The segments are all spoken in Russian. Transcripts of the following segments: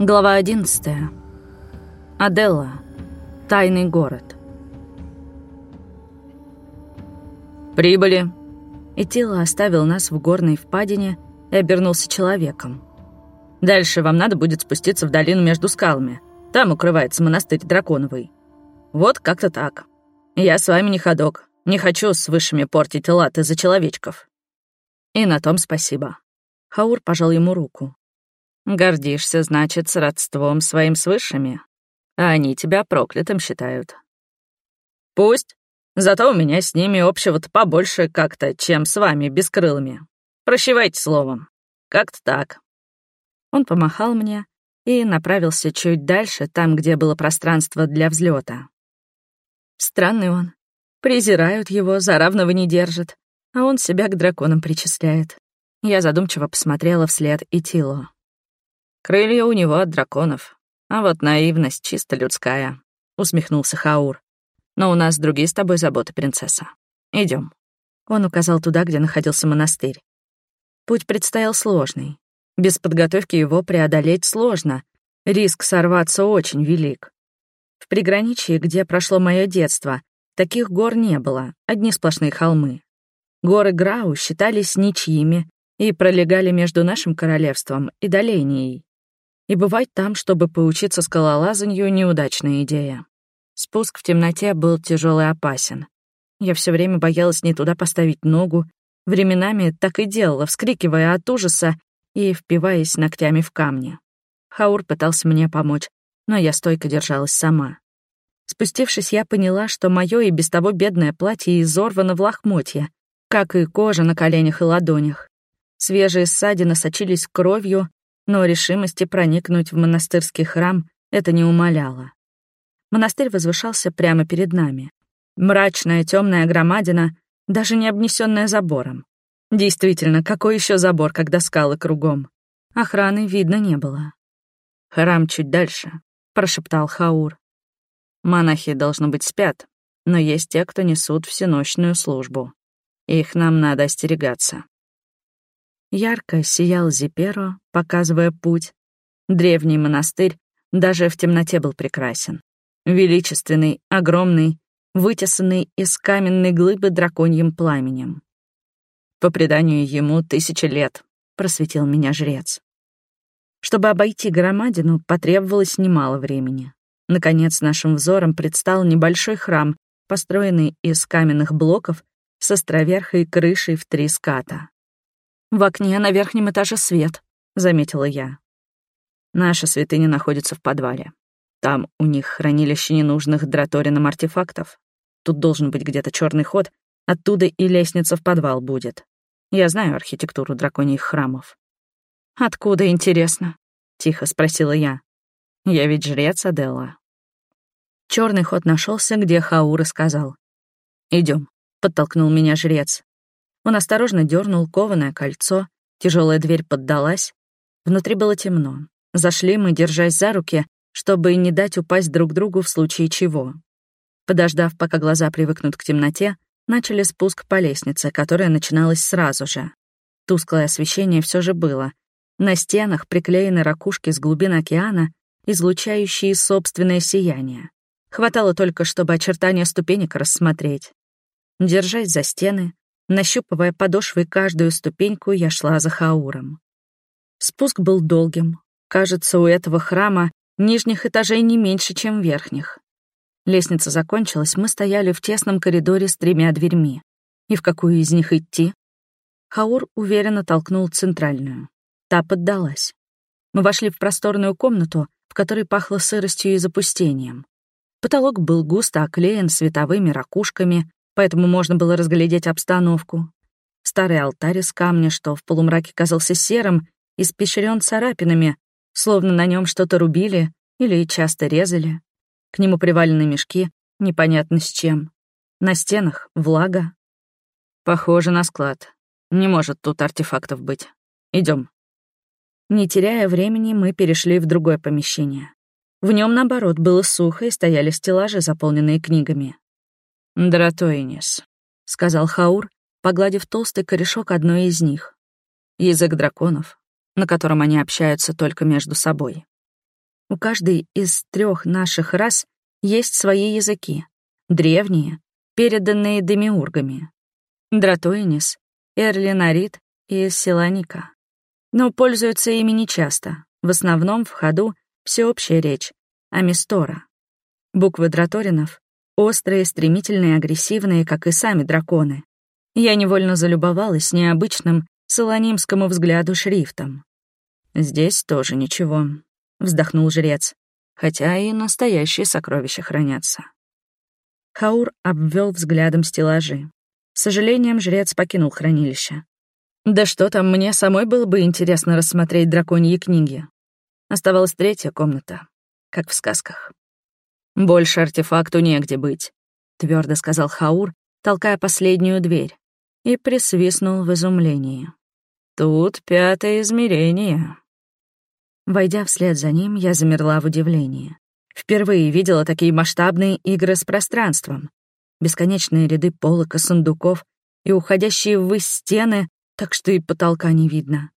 Глава 11. Аделла. Тайный город. «Прибыли!» И тело оставил нас в горной впадине и обернулся человеком. «Дальше вам надо будет спуститься в долину между скалами. Там укрывается монастырь Драконовый. Вот как-то так. Я с вами не ходок. Не хочу с высшими портить латы за человечков. И на том спасибо». Хаур пожал ему руку. Гордишься, значит, с родством своим с высшими, а они тебя проклятым считают. Пусть. Зато у меня с ними общего-то побольше как-то, чем с вами, бескрылыми. Прощевайте словом. Как-то так. Он помахал мне и направился чуть дальше, там, где было пространство для взлета. Странный он. Презирают его, за равного не держат, а он себя к драконам причисляет. Я задумчиво посмотрела вслед и Тилу. Крылья у него от драконов. А вот наивность чисто людская», — усмехнулся Хаур. «Но у нас другие с тобой заботы, принцесса. Идем. Он указал туда, где находился монастырь. Путь предстоял сложный. Без подготовки его преодолеть сложно. Риск сорваться очень велик. В приграничье, где прошло мое детство, таких гор не было, одни сплошные холмы. Горы Грау считались ничьими и пролегали между нашим королевством и Доленией и бывать там, чтобы поучиться скалолазанию, неудачная идея. Спуск в темноте был тяжелый и опасен. Я все время боялась не туда поставить ногу, временами так и делала, вскрикивая от ужаса и впиваясь ногтями в камни. Хаур пытался мне помочь, но я стойко держалась сама. Спустившись, я поняла, что мое и без того бедное платье изорвано в лохмотья, как и кожа на коленях и ладонях. Свежие ссадины сочились кровью, но решимости проникнуть в монастырский храм это не умаляло. Монастырь возвышался прямо перед нами. Мрачная темная громадина, даже не обнесенная забором. Действительно, какой еще забор, когда скалы кругом? Охраны видно не было. «Храм чуть дальше», — прошептал Хаур. «Монахи, должно быть, спят, но есть те, кто несут всеночную службу. Их нам надо остерегаться». Ярко сиял Зиперо, показывая путь. Древний монастырь даже в темноте был прекрасен. Величественный, огромный, вытесанный из каменной глыбы драконьим пламенем. По преданию ему тысячи лет, просветил меня жрец. Чтобы обойти громадину, потребовалось немало времени. Наконец, нашим взором предстал небольшой храм, построенный из каменных блоков с островерхой крышей в три ската. «В окне на верхнем этаже свет», — заметила я. Наша святыня находится в подвале. Там у них хранилище ненужных драторином артефактов. Тут должен быть где-то черный ход, оттуда и лестница в подвал будет. Я знаю архитектуру драконьих храмов. «Откуда, интересно?» — тихо спросила я. «Я ведь жрец Аделла». Черный ход нашелся, где Хаура сказал. Идем, подтолкнул меня жрец. Он осторожно дернул кованое кольцо, тяжелая дверь поддалась. Внутри было темно. Зашли мы, держась за руки, чтобы не дать упасть друг другу в случае чего. Подождав, пока глаза привыкнут к темноте, начали спуск по лестнице, которая начиналась сразу же. Тусклое освещение все же было. На стенах приклеены ракушки с глубин океана, излучающие собственное сияние. Хватало только, чтобы очертания ступенек рассмотреть. Держась за стены, Нащупывая подошвой каждую ступеньку, я шла за Хауром. Спуск был долгим. Кажется, у этого храма нижних этажей не меньше, чем верхних. Лестница закончилась, мы стояли в тесном коридоре с тремя дверьми. И в какую из них идти? Хаур уверенно толкнул центральную. Та поддалась. Мы вошли в просторную комнату, в которой пахло сыростью и запустением. Потолок был густо оклеен световыми ракушками, поэтому можно было разглядеть обстановку. Старый алтарь из камня, что в полумраке казался серым, испещрен царапинами, словно на нем что-то рубили или часто резали. К нему привалены мешки, непонятно с чем. На стенах влага. Похоже на склад. Не может тут артефактов быть. Идем. Не теряя времени, мы перешли в другое помещение. В нем, наоборот, было сухо и стояли стеллажи, заполненные книгами. «Дратоинис», — сказал Хаур, погладив толстый корешок одной из них. Язык драконов, на котором они общаются только между собой. У каждой из трех наших рас есть свои языки, древние, переданные демиургами. Дратоинис, Эрлинарит и Селаника. Но пользуются ими нечасто, в основном в ходу всеобщая речь, амистора. Буквы драторинов — острые, стремительные, агрессивные, как и сами драконы. Я невольно залюбовалась необычным солонимскому взгляду шрифтом. «Здесь тоже ничего», — вздохнул жрец, хотя и настоящие сокровища хранятся. Хаур обвел взглядом стеллажи. С сожалением, жрец покинул хранилище. Да что там, мне самой было бы интересно рассмотреть драконьи книги. Оставалась третья комната, как в сказках. «Больше артефакту негде быть», — твердо сказал Хаур, толкая последнюю дверь, и присвистнул в изумлении. «Тут пятое измерение». Войдя вслед за ним, я замерла в удивлении. Впервые видела такие масштабные игры с пространством. Бесконечные ряды полок и сундуков и уходящие ввысь стены, так что и потолка не видно.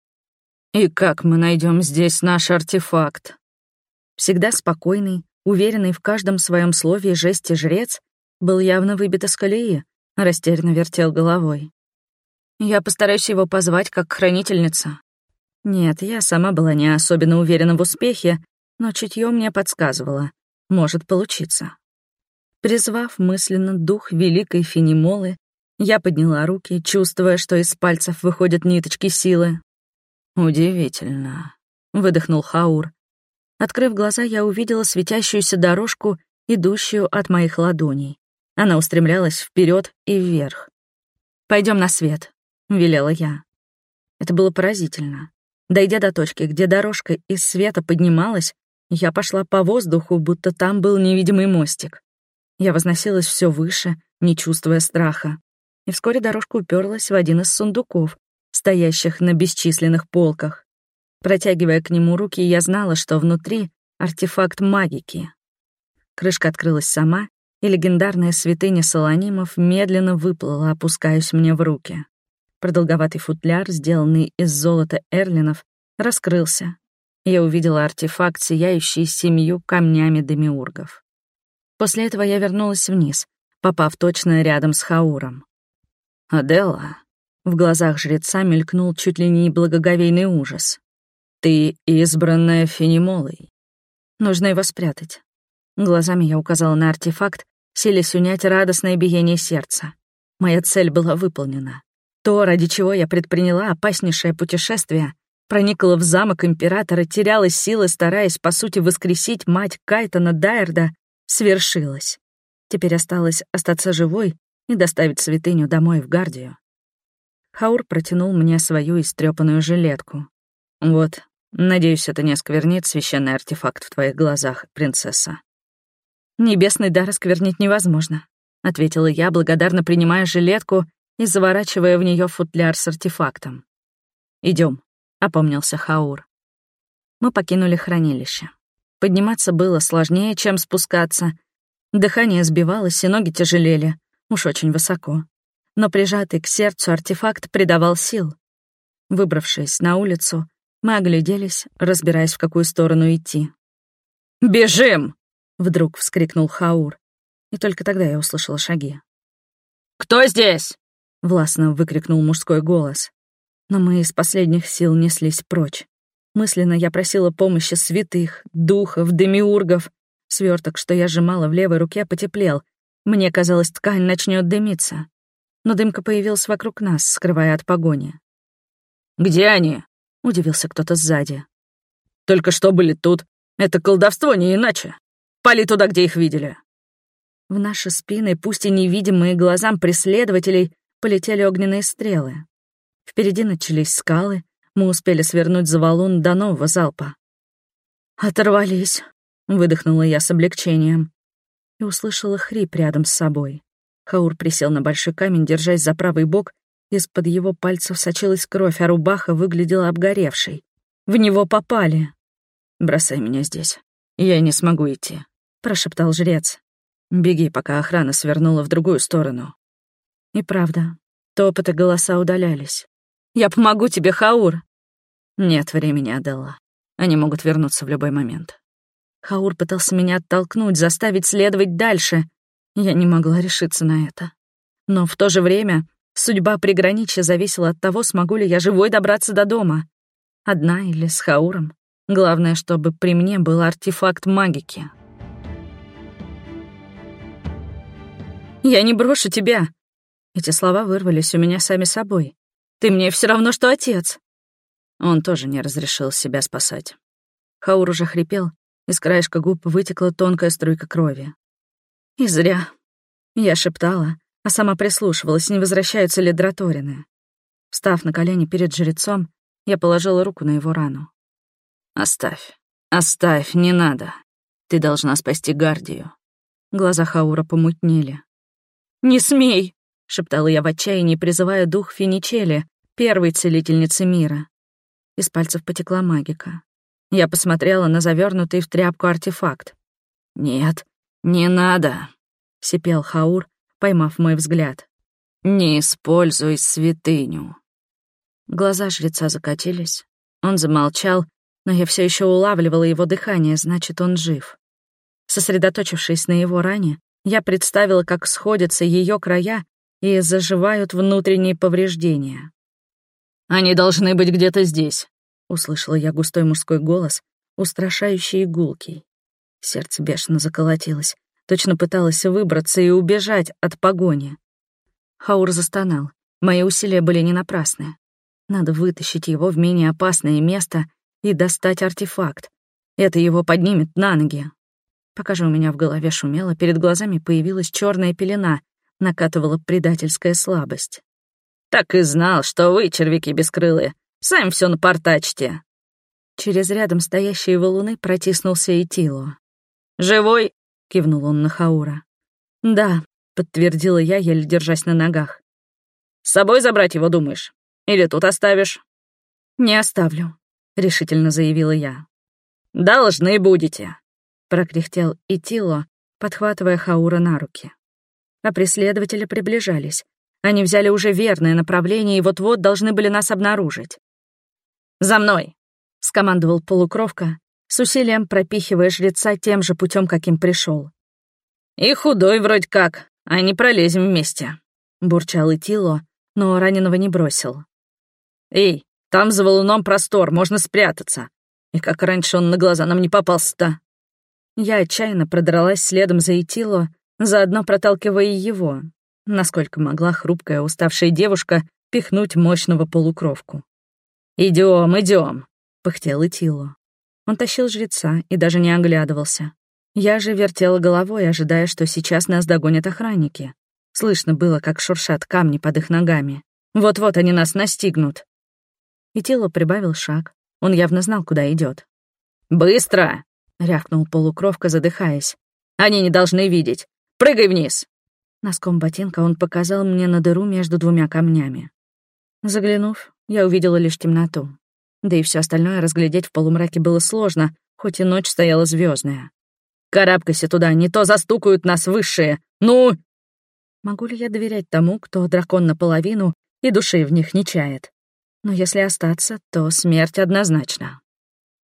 «И как мы найдем здесь наш артефакт?» Всегда спокойный, уверенный в каждом своем слове и жесте жрец, был явно выбит из колеи, растерянно вертел головой. «Я постараюсь его позвать как хранительница». Нет, я сама была не особенно уверена в успехе, но чутье мне подсказывало. Может получиться. Призвав мысленно дух великой Фенимолы, я подняла руки, чувствуя, что из пальцев выходят ниточки силы. «Удивительно», — выдохнул Хаур. Открыв глаза, я увидела светящуюся дорожку, идущую от моих ладоней. Она устремлялась вперед и вверх. Пойдем на свет», — велела я. Это было поразительно. Дойдя до точки, где дорожка из света поднималась, я пошла по воздуху, будто там был невидимый мостик. Я возносилась все выше, не чувствуя страха. И вскоре дорожка уперлась в один из сундуков, стоящих на бесчисленных полках. Протягивая к нему руки, я знала, что внутри артефакт магики. Крышка открылась сама, и легендарная святыня Солонимов медленно выплыла, опускаясь мне в руки. Продолговатый футляр, сделанный из золота эрлинов, раскрылся. Я увидела артефакт, сияющий семью камнями демиургов. После этого я вернулась вниз, попав точно рядом с Хауром. «Аделла», в глазах жреца мелькнул чуть ли не благоговейный ужас. «Ты избранная Фенимолой. Нужно его спрятать». Глазами я указала на артефакт, силясь унять радостное биение сердца. Моя цель была выполнена. То, ради чего я предприняла опаснейшее путешествие, проникла в замок императора, теряла силы, стараясь, по сути, воскресить мать Кайтона Дайерда, свершилось. Теперь осталось остаться живой и доставить святыню домой в Гардию. Хаур протянул мне свою истрепанную жилетку. «Вот, надеюсь, это не осквернит священный артефакт в твоих глазах, принцесса». «Небесный дар осквернить невозможно», — ответила я, благодарно принимая жилетку и заворачивая в нее футляр с артефактом. Идем, опомнился Хаур. Мы покинули хранилище. Подниматься было сложнее, чем спускаться. Дыхание сбивалось, и ноги тяжелели, уж очень высоко но прижатый к сердцу артефакт придавал сил. Выбравшись на улицу, мы огляделись, разбираясь, в какую сторону идти. «Бежим!» — вдруг вскрикнул Хаур. И только тогда я услышала шаги. «Кто здесь?» — властно выкрикнул мужской голос. Но мы из последних сил неслись прочь. Мысленно я просила помощи святых, духов, демиургов. Сверток, что я сжимала в левой руке, потеплел. Мне казалось, ткань начнет дымиться но дымка появилась вокруг нас, скрывая от погони. «Где они?» — удивился кто-то сзади. «Только что были тут. Это колдовство, не иначе. Пали туда, где их видели». В наши спины, пусть и невидимые глазам преследователей, полетели огненные стрелы. Впереди начались скалы, мы успели свернуть за валун до нового залпа. «Оторвались», — выдохнула я с облегчением и услышала хрип рядом с собой. Хаур присел на большой камень, держась за правый бок. Из-под его пальцев сочилась кровь, а рубаха выглядела обгоревшей. В него попали. «Бросай меня здесь. Я не смогу идти», — прошептал жрец. «Беги, пока охрана свернула в другую сторону». И правда, топот и голоса удалялись. «Я помогу тебе, Хаур!» «Нет времени, Аделла. Они могут вернуться в любой момент». Хаур пытался меня оттолкнуть, заставить следовать дальше. Я не могла решиться на это. Но в то же время судьба приграничья зависела от того, смогу ли я живой добраться до дома. Одна или с Хауром. Главное, чтобы при мне был артефакт магики. «Я не брошу тебя!» Эти слова вырвались у меня сами собой. «Ты мне все равно, что отец!» Он тоже не разрешил себя спасать. Хаур уже хрипел, из краешка губ вытекла тонкая струйка крови. И зря. Я шептала, а сама прислушивалась, не возвращаются ли драторины. Встав на колени перед жрецом, я положила руку на его рану. «Оставь, оставь, не надо. Ты должна спасти Гардию». Глаза Хаура помутнели. «Не смей!» — шептала я в отчаянии, призывая дух Финичели, первой целительницы мира. Из пальцев потекла магика. Я посмотрела на завернутый в тряпку артефакт. «Нет, не надо», — сипел Хаур, поймав мой взгляд. «Не используй святыню». Глаза жреца закатились. Он замолчал, но я все еще улавливала его дыхание, значит, он жив. Сосредоточившись на его ране, я представила, как сходятся ее края и заживают внутренние повреждения. «Они должны быть где-то здесь», — услышала я густой мужской голос, устрашающий и гулкий. Сердце бешено заколотилось, точно пыталось выбраться и убежать от погони. Хаур застонал. Мои усилия были не напрасны. Надо вытащить его в менее опасное место и достать артефакт. Это его поднимет на ноги. Пока же у меня в голове шумело, перед глазами появилась черная пелена, накатывала предательская слабость. «Так и знал, что вы, червяки бескрылые, Сами все напортачьте». Через рядом стоящие валуны протиснулся и Тило. «Живой?» — кивнул он на Хаура. «Да», — подтвердила я, еле держась на ногах. «С собой забрать его, думаешь? Или тут оставишь?» «Не оставлю», — решительно заявила я. «Должны будете», — прокряхтел Итило, подхватывая Хаура на руки. А преследователи приближались. Они взяли уже верное направление и вот-вот должны были нас обнаружить. «За мной!» — скомандовал полукровка, с усилием пропихивая жреца тем же путем, каким пришел. «И худой вроде как, а не пролезем вместе», — бурчал Итило, но раненого не бросил. «Эй, там за валуном простор, можно спрятаться. И как раньше он на глаза нам не попался-то». Я отчаянно продралась следом за Итило, заодно проталкивая его, насколько могла хрупкая уставшая девушка пихнуть мощного полукровку. Идем, идем, пыхтел Итило. Он тащил жреца и даже не оглядывался. Я же вертела головой, ожидая, что сейчас нас догонят охранники. Слышно было, как шуршат камни под их ногами. Вот-вот они нас настигнут. И тело прибавил шаг. Он явно знал, куда идет. «Быстро!» — рявкнул полукровка, задыхаясь. «Они не должны видеть! Прыгай вниз!» Носком ботинка он показал мне на дыру между двумя камнями. Заглянув, я увидела лишь темноту. Да и все остальное разглядеть в полумраке было сложно, хоть и ночь стояла звездная. «Карабкайся туда, не то застукают нас высшие! Ну!» Могу ли я доверять тому, кто дракон наполовину и души в них не чает? Но если остаться, то смерть однозначно.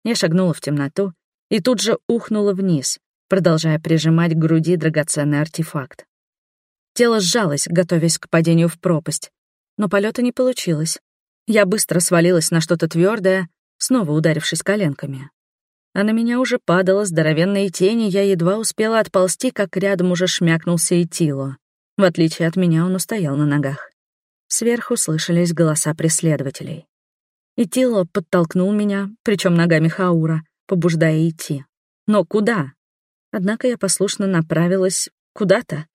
Я шагнула в темноту и тут же ухнула вниз, продолжая прижимать к груди драгоценный артефакт. Тело сжалось, готовясь к падению в пропасть, но полета не получилось. Я быстро свалилась на что-то твердое, снова ударившись коленками. А на меня уже падала здоровенные тени, я едва успела отползти, как рядом уже шмякнулся и Тило. В отличие от меня, он устоял на ногах. Сверху слышались голоса преследователей. И Тило подтолкнул меня, причем ногами Хаура, побуждая идти. Но куда? Однако я послушно направилась куда-то,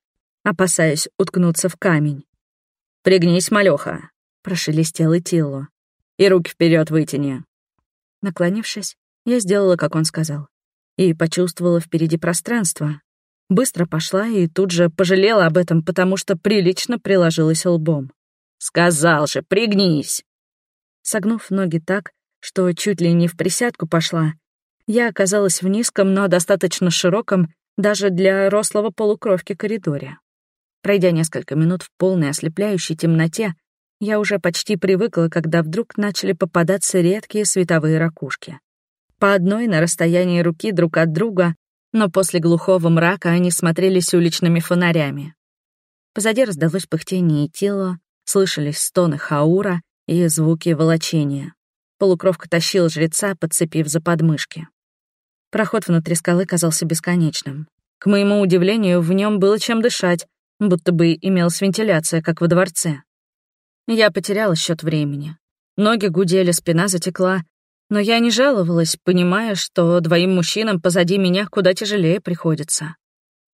опасаясь уткнуться в камень. «Пригнись, малёха», — прошелестел Итило. «И руки вперед вытяни». Наклонившись, я сделала, как он сказал, и почувствовала впереди пространство. Быстро пошла и тут же пожалела об этом, потому что прилично приложилась лбом. «Сказал же, пригнись!» Согнув ноги так, что чуть ли не в присядку пошла, я оказалась в низком, но достаточно широком даже для рослого полукровки коридоре. Пройдя несколько минут в полной ослепляющей темноте, я уже почти привыкла, когда вдруг начали попадаться редкие световые ракушки. По одной на расстоянии руки друг от друга, но после глухого мрака они смотрелись уличными фонарями. Позади раздалось пыхтение и тело, слышались стоны хаура и звуки волочения. Полукровка тащил жреца, подцепив за подмышки. Проход внутри скалы казался бесконечным. К моему удивлению, в нем было чем дышать, будто бы имелась вентиляция, как во дворце. Я потеряла счет времени. Ноги гудели, спина затекла, но я не жаловалась, понимая, что двоим мужчинам позади меня куда тяжелее приходится.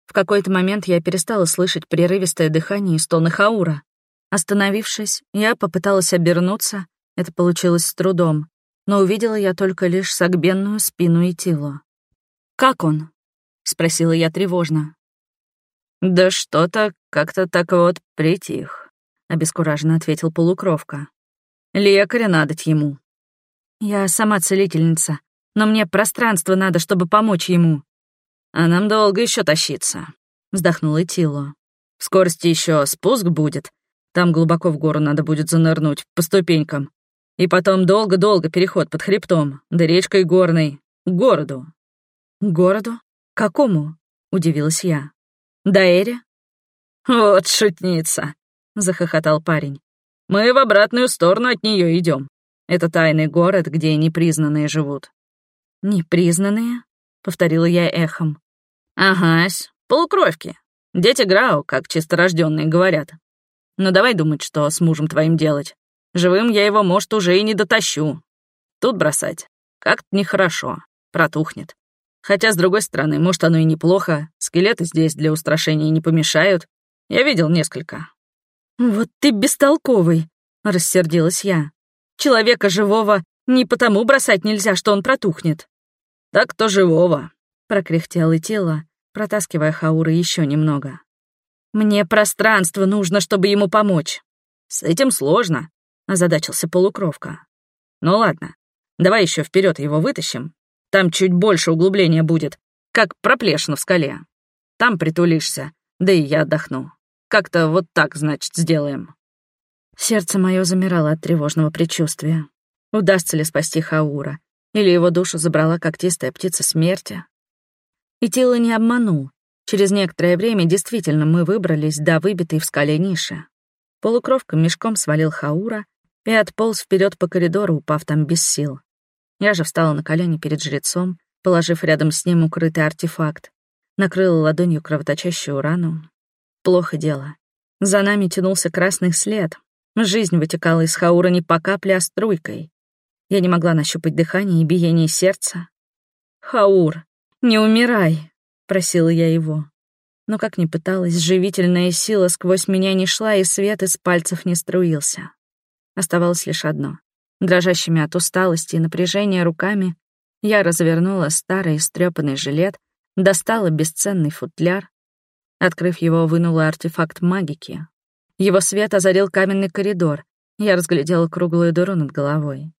В какой-то момент я перестала слышать прерывистое дыхание и стоны Хаура. Остановившись, я попыталась обернуться, это получилось с трудом, но увидела я только лишь согбенную спину и тело. «Как он?» — спросила я тревожно. «Да что-то как-то так вот притих», — обескураженно ответил полукровка. «Лекаря надоть ему». «Я сама целительница, но мне пространство надо, чтобы помочь ему». «А нам долго еще тащиться», — вздохнула Тило. «В скорости еще спуск будет. Там глубоко в гору надо будет занырнуть, по ступенькам. И потом долго-долго переход под хребтом, да речкой горной, к городу. «К городу? Какому?» — удивилась я. «Даэре?» «Вот шутница», — захохотал парень. «Мы в обратную сторону от нее идем. Это тайный город, где непризнанные живут». «Непризнанные?» — повторила я эхом. «Агась, полукровки. Дети Грау, как чисторожденные говорят. Но давай думать, что с мужем твоим делать. Живым я его, может, уже и не дотащу. Тут бросать. Как-то нехорошо. Протухнет. Хотя, с другой стороны, может, оно и неплохо. Скелеты здесь для устрашения не помешают. Я видел несколько. «Вот ты бестолковый», — рассердилась я. «Человека живого не потому бросать нельзя, что он протухнет». «Так-то живого», — прокряхтел и тело, протаскивая Хаура еще немного. «Мне пространство нужно, чтобы ему помочь». «С этим сложно», — озадачился полукровка. «Ну ладно, давай еще вперед его вытащим, там чуть больше углубления будет, как проплешина в скале. Там притулишься, да и я отдохну. Как-то вот так, значит, сделаем». Сердце мое замирало от тревожного предчувствия. Удастся ли спасти Хаура? Или его душу забрала когтистая птица смерти? И тело не обманул. Через некоторое время действительно мы выбрались до выбитой в скале ниши. Полукровка мешком свалил Хаура и отполз вперед по коридору, упав там без сил. Я же встала на колени перед жрецом, положив рядом с ним укрытый артефакт, накрыла ладонью кровоточащую рану. Плохо дело. За нами тянулся красный след. Жизнь вытекала из хаура не по капле, а струйкой. Я не могла нащупать дыхание и биение сердца. «Хаур, не умирай!» — просила я его. Но как ни пыталась, живительная сила сквозь меня не шла, и свет из пальцев не струился. Оставалось лишь одно Дрожащими от усталости и напряжения руками я развернула старый истрепанный жилет, достала бесценный футляр. Открыв его, вынула артефакт магики. Его свет озарил каменный коридор. Я разглядела круглую дыру над головой.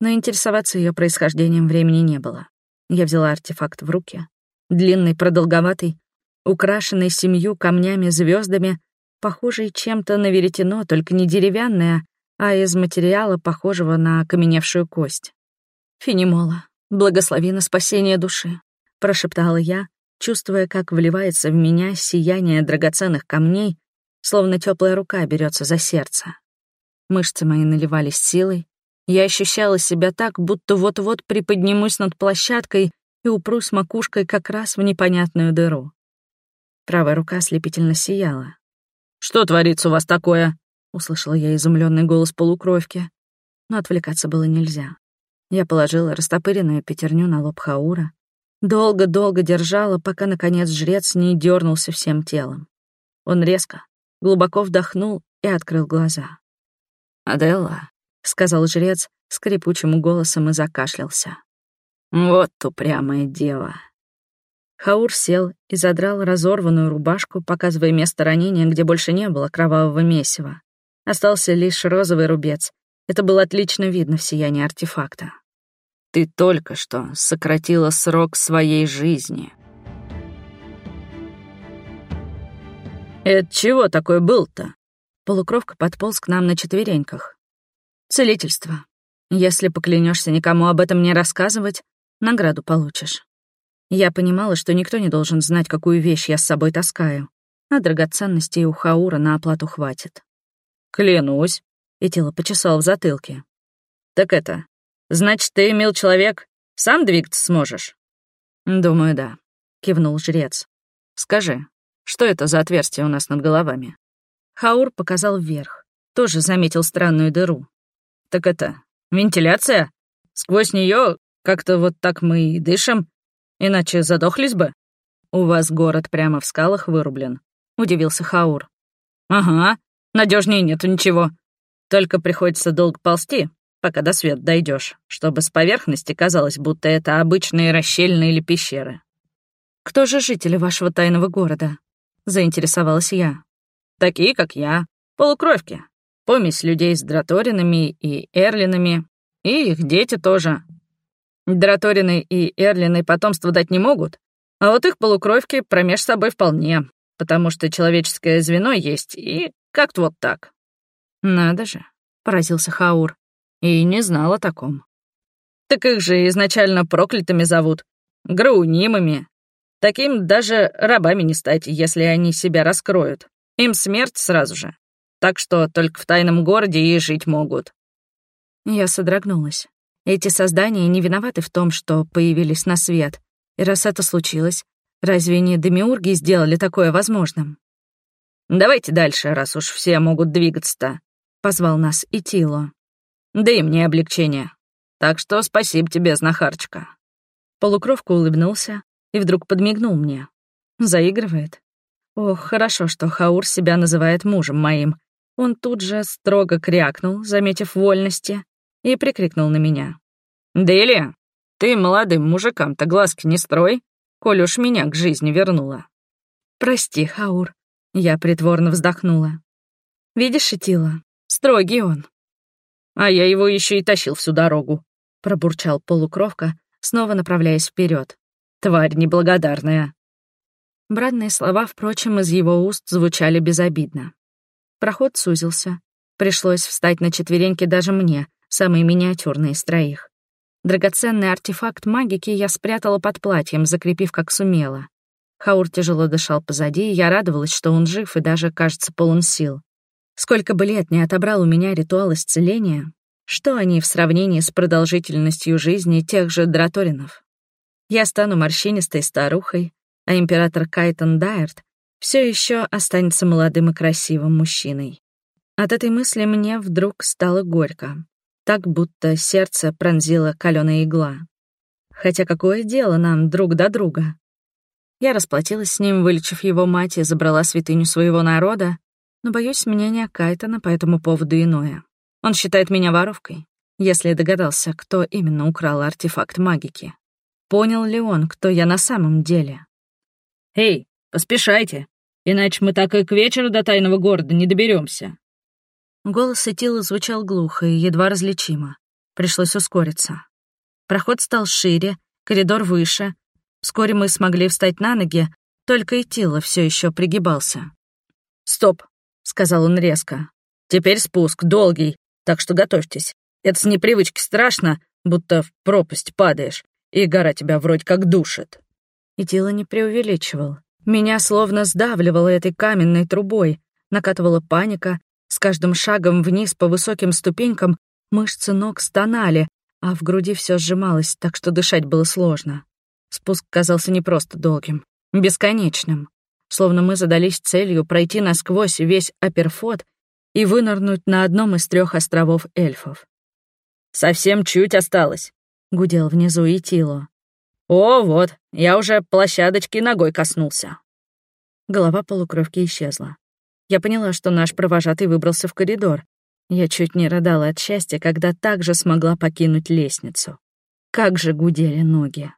Но интересоваться ее происхождением времени не было. Я взяла артефакт в руки. Длинный, продолговатый, украшенный семью камнями звездами, похожий чем-то на веретено, только не деревянное, а из материала, похожего на окаменевшую кость. «Фенимола, благослови на спасение души», — прошептала я, чувствуя, как вливается в меня сияние драгоценных камней, словно теплая рука берется за сердце. Мышцы мои наливались силой, я ощущала себя так, будто вот-вот приподнимусь над площадкой и упрусь макушкой как раз в непонятную дыру. Правая рука ослепительно сияла. «Что творится у вас такое?» — услышала я изумленный голос полукровки. Но отвлекаться было нельзя. Я положила растопыренную пятерню на лоб Хаура. Долго-долго держала, пока, наконец, жрец не дернулся всем телом. Он резко, глубоко вдохнул и открыл глаза. «Аделла», — сказал жрец скрипучим голосом и закашлялся. «Вот упрямая дева». Хаур сел и задрал разорванную рубашку, показывая место ранения, где больше не было кровавого месива. Остался лишь розовый рубец. Это было отлично видно в сиянии артефакта. «Ты только что сократила срок своей жизни». «Это чего такое был-то?» Полукровка подполз к нам на четвереньках. «Целительство. Если поклянешься никому об этом не рассказывать, Награду получишь. Я понимала, что никто не должен знать, какую вещь я с собой таскаю, а драгоценностей у Хаура на оплату хватит. «Клянусь», — и тело почесал в затылке. «Так это, значит, ты, мил человек, сам двигаться сможешь?» «Думаю, да», — кивнул жрец. «Скажи, что это за отверстие у нас над головами?» Хаур показал вверх. Тоже заметил странную дыру. «Так это, вентиляция? Сквозь нее как-то вот так мы и дышим, иначе задохлись бы». «У вас город прямо в скалах вырублен», — удивился Хаур. «Ага, надежнее нету ничего. Только приходится долго ползти, пока до света дойдешь, чтобы с поверхности казалось, будто это обычные расщельные или пещеры». «Кто же жители вашего тайного города?» — заинтересовалась я. «Такие, как я, полукровки. Помесь людей с драторинами и эрлинами, и их дети тоже. Драторины и эрлины потомство дать не могут, а вот их полукровки промеж собой вполне, потому что человеческое звено есть, и как-то вот так». «Надо же», — поразился Хаур, и не знал о таком. «Так их же изначально проклятыми зовут, граунимами, Таким даже рабами не стать, если они себя раскроют. Им смерть сразу же. Так что только в тайном городе и жить могут. Я содрогнулась. Эти создания не виноваты в том, что появились на свет. И раз это случилось, разве не демиурги сделали такое возможным? «Давайте дальше, раз уж все могут двигаться-то», — позвал нас и Тило. «Да и мне облегчение. Так что спасибо тебе, знахарчика». Полукровка улыбнулся, и вдруг подмигнул мне. Заигрывает. Ох, хорошо, что Хаур себя называет мужем моим. Он тут же строго крякнул, заметив вольности, и прикрикнул на меня. «Дели, ты молодым мужикам-то глазки не строй, коль уж меня к жизни вернула». «Прости, Хаур», — я притворно вздохнула. «Видишь, Шитила, строгий он». «А я его еще и тащил всю дорогу», — пробурчал полукровка, снова направляясь вперед. Тварь неблагодарная». Бранные слова, впрочем, из его уст звучали безобидно. Проход сузился. Пришлось встать на четвереньки даже мне, самый миниатюрный из троих. Драгоценный артефакт магики я спрятала под платьем, закрепив как сумела. Хаур тяжело дышал позади, и я радовалась, что он жив и даже, кажется, полон сил. Сколько бы лет не отобрал у меня ритуал исцеления, что они в сравнении с продолжительностью жизни тех же драторинов? Я стану морщинистой старухой, а император Кайтон Дайерт все еще останется молодым и красивым мужчиной. От этой мысли мне вдруг стало горько, так будто сердце пронзила каленая игла. Хотя какое дело нам друг до друга? Я расплатилась с ним, вылечив его мать и забрала святыню своего народа, но, боюсь, мнение Кайтона по этому поводу иное. Он считает меня воровкой, если догадался, кто именно украл артефакт магики. Понял ли он, кто я на самом деле? «Эй, поспешайте, иначе мы так и к вечеру до тайного города не доберемся. Голос Этила звучал глухо и едва различимо. Пришлось ускориться. Проход стал шире, коридор выше. Вскоре мы смогли встать на ноги, только Этила все еще пригибался. «Стоп», — сказал он резко. «Теперь спуск долгий, так что готовьтесь. Это с непривычки страшно, будто в пропасть падаешь и гора тебя вроде как душит». И тело не преувеличивал. Меня словно сдавливало этой каменной трубой, накатывала паника, с каждым шагом вниз по высоким ступенькам мышцы ног стонали, а в груди все сжималось, так что дышать было сложно. Спуск казался не просто долгим, бесконечным. Словно мы задались целью пройти насквозь весь Аперфот и вынырнуть на одном из трех островов эльфов. «Совсем чуть осталось», гудел внизу и Тило. «О, вот, я уже площадочки ногой коснулся». Голова полукровки исчезла. Я поняла, что наш провожатый выбрался в коридор. Я чуть не рыдала от счастья, когда также смогла покинуть лестницу. Как же гудели ноги.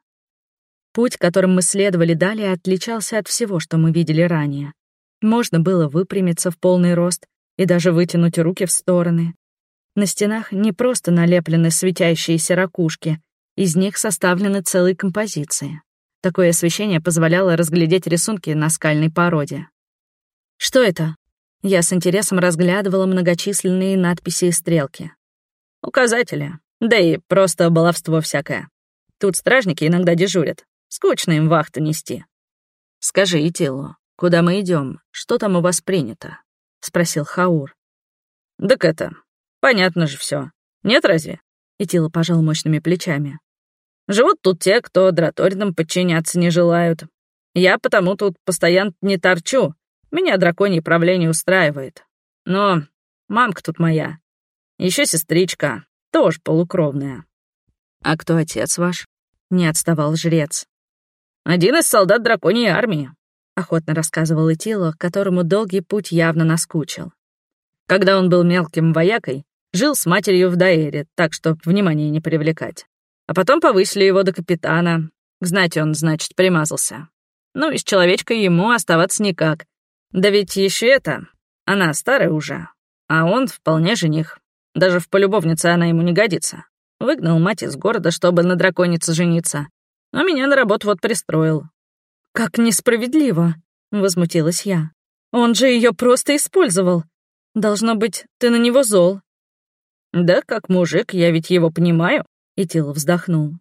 Путь, которым мы следовали далее, отличался от всего, что мы видели ранее. Можно было выпрямиться в полный рост и даже вытянуть руки в стороны. На стенах не просто налеплены светящиеся ракушки, из них составлены целые композиции. Такое освещение позволяло разглядеть рисунки на скальной породе. Что это? Я с интересом разглядывала многочисленные надписи и стрелки. Указатели. Да и просто баловство всякое. Тут стражники иногда дежурят. Скучно им вахту нести. Скажи, Итилу, куда мы идем? Что там у вас принято? Спросил Хаур. Так это, понятно же все. Нет разве? Итила пожал мощными плечами. Живут тут те, кто драторинам подчиняться не желают. Я потому тут постоянно не торчу. Меня драконье правление устраивает. Но мамка тут моя. Еще сестричка, тоже полукровная. А кто отец ваш? Не отставал жрец. Один из солдат драконьей армии, охотно рассказывал Итило, которому долгий путь явно наскучил. Когда он был мелким воякой, жил с матерью в Даэре, так, чтоб внимание не привлекать. А потом повысили его до капитана. К знати он, значит, примазался. Ну и с человечкой ему оставаться никак. Да ведь еще это, она старая уже, а он вполне жених. Даже в полюбовнице она ему не годится. Выгнал мать из города, чтобы на драконице жениться. А меня на работу вот пристроил. «Как несправедливо!» — возмутилась я. «Он же ее просто использовал. Должно быть, ты на него зол». «Да, как мужик, я ведь его понимаю», и Тила вздохнул.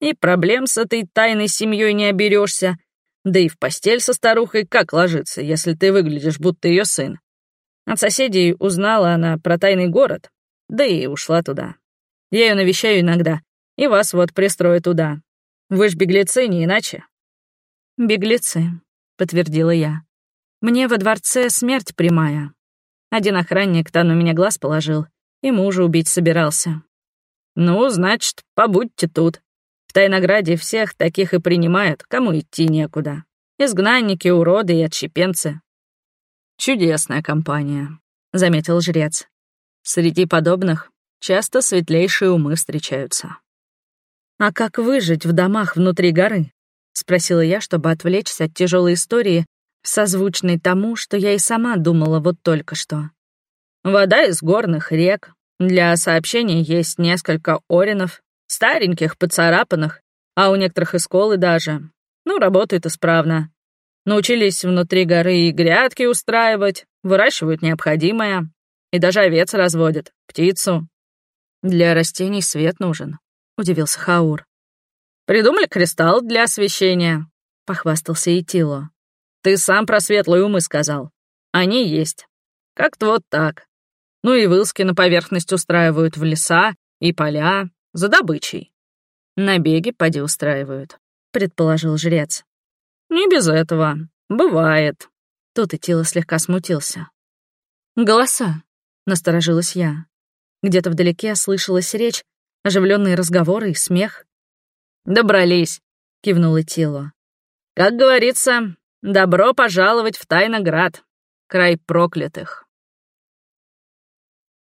«И проблем с этой тайной семьей не оберешься. Да и в постель со старухой как ложиться, если ты выглядишь, будто ее сын? От соседей узнала она про тайный город, да и ушла туда. Я ее навещаю иногда, и вас вот пристрою туда. Вы ж беглецы, не иначе». «Беглецы», — подтвердила я. «Мне во дворце смерть прямая. Один охранник там на меня глаз положил и мужа убить собирался. «Ну, значит, побудьте тут. В Тайнограде всех таких и принимают, кому идти некуда. Изгнанники, уроды и отщепенцы». «Чудесная компания», — заметил жрец. «Среди подобных часто светлейшие умы встречаются». «А как выжить в домах внутри горы?» — спросила я, чтобы отвлечься от тяжелой истории, созвучной тому, что я и сама думала вот только что. «Вода из горных рек, для сообщений есть несколько оринов, стареньких, поцарапанных, а у некоторых и сколы даже. Ну, работают исправно. Научились внутри горы и грядки устраивать, выращивают необходимое. И даже овец разводят, птицу. Для растений свет нужен, удивился Хаур. Придумали кристалл для освещения, похвастался Итило. Ты сам про светлые умы сказал. Они есть. Как-то вот так. Ну и вылазки на поверхность устраивают в леса и поля за добычей. Набеги поди устраивают, предположил жрец. Не без этого. Бывает. Тут и тело слегка смутился. Голоса, насторожилась я. Где-то вдалеке слышалась речь, оживленные разговоры и смех. «Добрались», — кивнуло тело. «Как говорится, добро пожаловать в Тайноград, край проклятых».